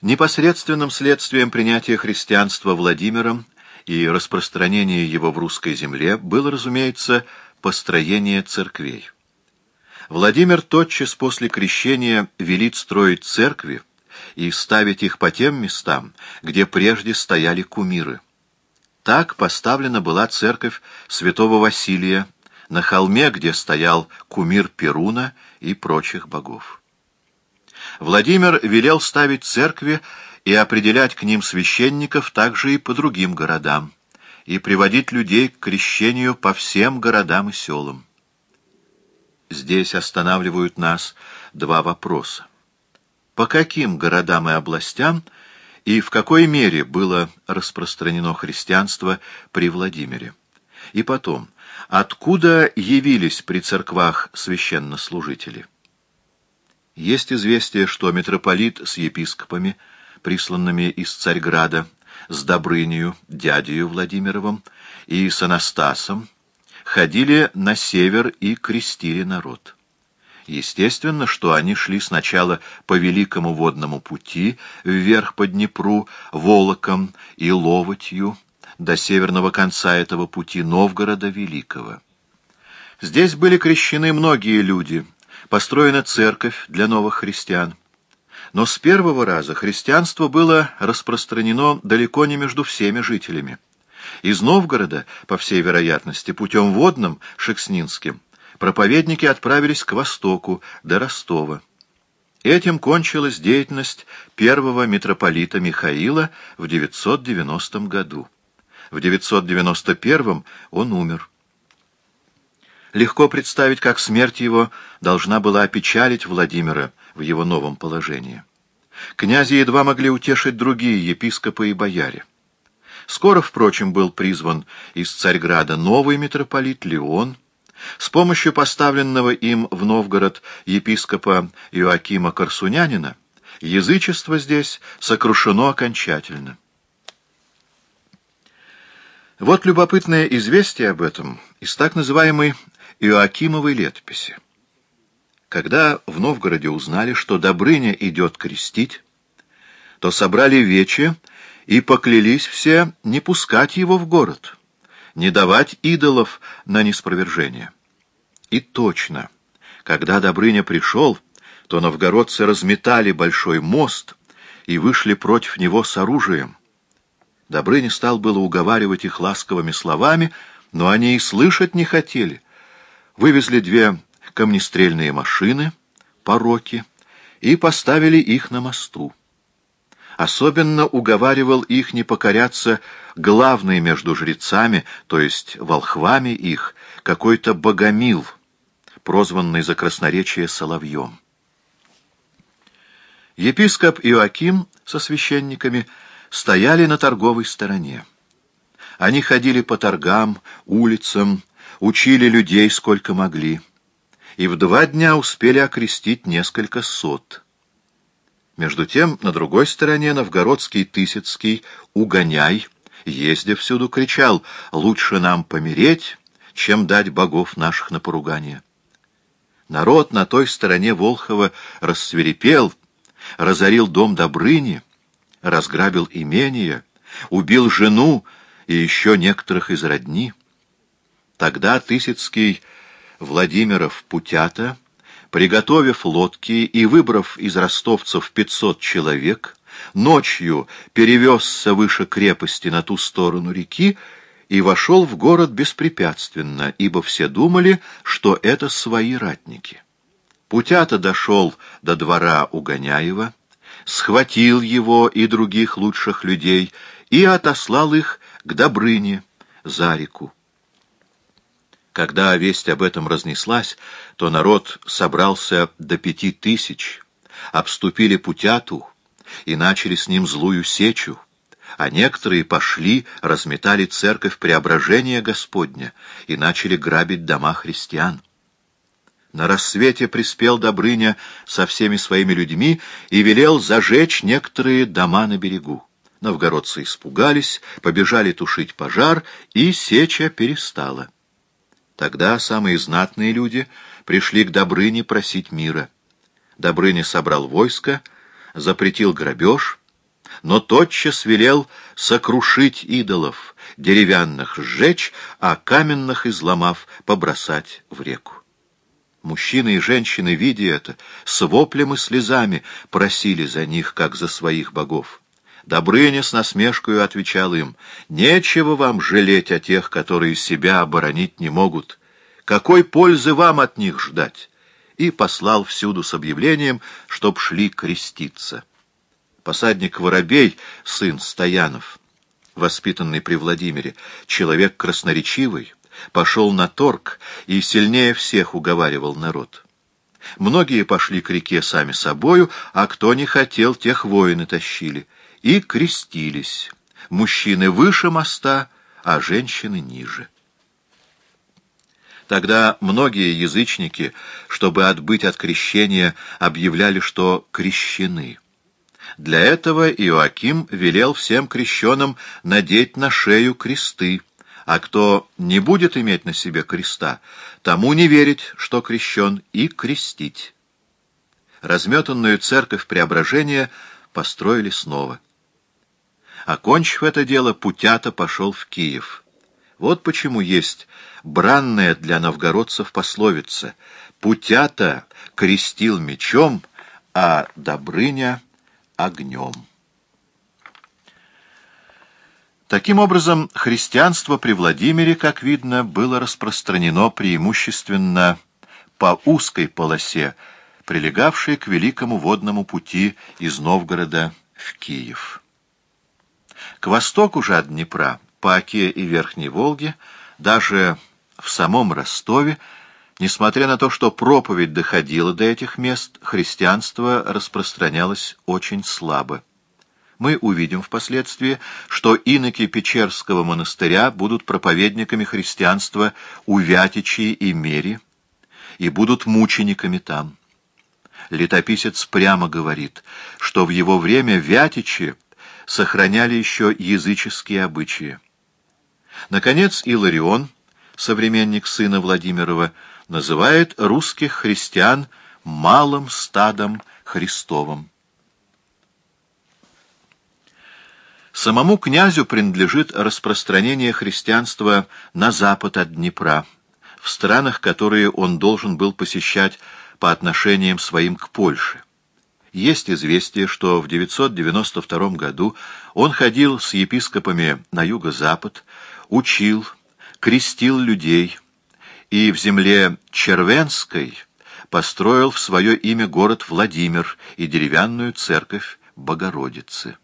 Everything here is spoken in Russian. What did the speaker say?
Непосредственным следствием принятия христианства Владимиром и распространения его в русской земле было, разумеется, построение церквей. Владимир тотчас после крещения велит строить церкви и ставить их по тем местам, где прежде стояли кумиры. Так поставлена была церковь святого Василия на холме, где стоял кумир Перуна и прочих богов. Владимир велел ставить церкви и определять к ним священников также и по другим городам, и приводить людей к крещению по всем городам и селам. Здесь останавливают нас два вопроса. По каким городам и областям и в какой мере было распространено христианство при Владимире? И потом, откуда явились при церквах священнослужители? Есть известие, что митрополит с епископами, присланными из Царьграда, с Добрынею, дядею Владимировым и с Анастасом, ходили на север и крестили народ. Естественно, что они шли сначала по великому водному пути вверх по Днепру, Волоком и Ловотью, до северного конца этого пути Новгорода Великого. Здесь были крещены многие люди — построена церковь для новых христиан. Но с первого раза христианство было распространено далеко не между всеми жителями. Из Новгорода, по всей вероятности, путем водным, Шекснинским, проповедники отправились к востоку, до Ростова. Этим кончилась деятельность первого митрополита Михаила в 990 году. В 991 он умер. Легко представить, как смерть его должна была опечалить Владимира в его новом положении. Князи едва могли утешить другие епископы и бояре. Скоро, впрочем, был призван из Царьграда новый митрополит Леон. С помощью поставленного им в Новгород епископа Иоакима Корсунянина язычество здесь сокрушено окончательно. Вот любопытное известие об этом из так называемой Иоакимовой летописи. Когда в Новгороде узнали, что Добрыня идет крестить, то собрали вече и поклялись все не пускать его в город, не давать идолов на неспровержение. И точно, когда Добрыня пришел, то новгородцы разметали большой мост и вышли против него с оружием. Добрыня стал было уговаривать их ласковыми словами, но они и слышать не хотели — вывезли две камнестрельные машины, пороки, и поставили их на мосту. Особенно уговаривал их не покоряться главный между жрецами, то есть волхвами их, какой-то богомил, прозванный за красноречие Соловьем. Епископ Иоаким со священниками стояли на торговой стороне. Они ходили по торгам, улицам, учили людей сколько могли, и в два дня успели окрестить несколько сот. Между тем, на другой стороне новгородский Тысяцкий «Угоняй», ездя всюду, кричал «Лучше нам помереть, чем дать богов наших на поругание». Народ на той стороне Волхова рассверепел, разорил дом Добрыни, разграбил имение, убил жену и еще некоторых из родни. Тогда Тысяцкий Владимиров Путята, приготовив лодки и выбрав из ростовцев пятьсот человек, ночью перевезся выше крепости на ту сторону реки и вошел в город беспрепятственно, ибо все думали, что это свои ратники. Путята дошел до двора Угоняева, схватил его и других лучших людей и отослал их к Добрыне за реку. Когда весть об этом разнеслась, то народ собрался до пяти тысяч, обступили Путяту и начали с ним злую сечу, а некоторые пошли, разметали церковь Преображения Господня и начали грабить дома христиан. На рассвете приспел Добрыня со всеми своими людьми и велел зажечь некоторые дома на берегу. Новгородцы испугались, побежали тушить пожар, и сеча перестала. Тогда самые знатные люди пришли к Добрыне просить мира. Добрыня собрал войско, запретил грабеж но тотчас велел сокрушить идолов, деревянных сжечь, а каменных изломав побросать в реку. Мужчины и женщины, видя это, с воплем и слезами просили за них, как за своих богов. Добрыня с насмешкою отвечал им, «Нечего вам жалеть о тех, которые себя оборонить не могут. Какой пользы вам от них ждать?» И послал всюду с объявлением, чтоб шли креститься. Посадник Воробей, сын Стоянов, воспитанный при Владимире, человек красноречивый, пошел на торг и сильнее всех уговаривал народ. Многие пошли к реке сами собою, а кто не хотел, тех воины тащили. И крестились. Мужчины выше моста, а женщины ниже. Тогда многие язычники, чтобы отбыть от крещения, объявляли, что крещены. Для этого Иоаким велел всем крещенным надеть на шею кресты, а кто не будет иметь на себе креста, тому не верить, что крещен, и крестить. Разметанную церковь Преображения построили снова. Окончив это дело, Путята пошел в Киев. Вот почему есть бранная для новгородцев пословица «Путята крестил мечом, а Добрыня — огнем. Таким образом, христианство при Владимире, как видно, было распространено преимущественно по узкой полосе, прилегавшей к великому водному пути из Новгорода в Киев. К востоку же от Днепра, по Оке и Верхней Волге, даже в самом Ростове, Несмотря на то, что проповедь доходила до этих мест, христианство распространялось очень слабо. Мы увидим впоследствии, что иноки Печерского монастыря будут проповедниками христианства у Вятичи и Мери и будут мучениками там. Летописец прямо говорит, что в его время Вятичи сохраняли еще языческие обычаи. Наконец, Иларион, современник сына Владимирова, называет русских христиан малым стадом Христовым. Самому князю принадлежит распространение христианства на запад от Днепра, в странах, которые он должен был посещать по отношениям своим к Польше. Есть известие, что в 992 году он ходил с епископами на юго-запад, учил, крестил людей, и в земле Червенской построил в свое имя город Владимир и деревянную церковь Богородицы.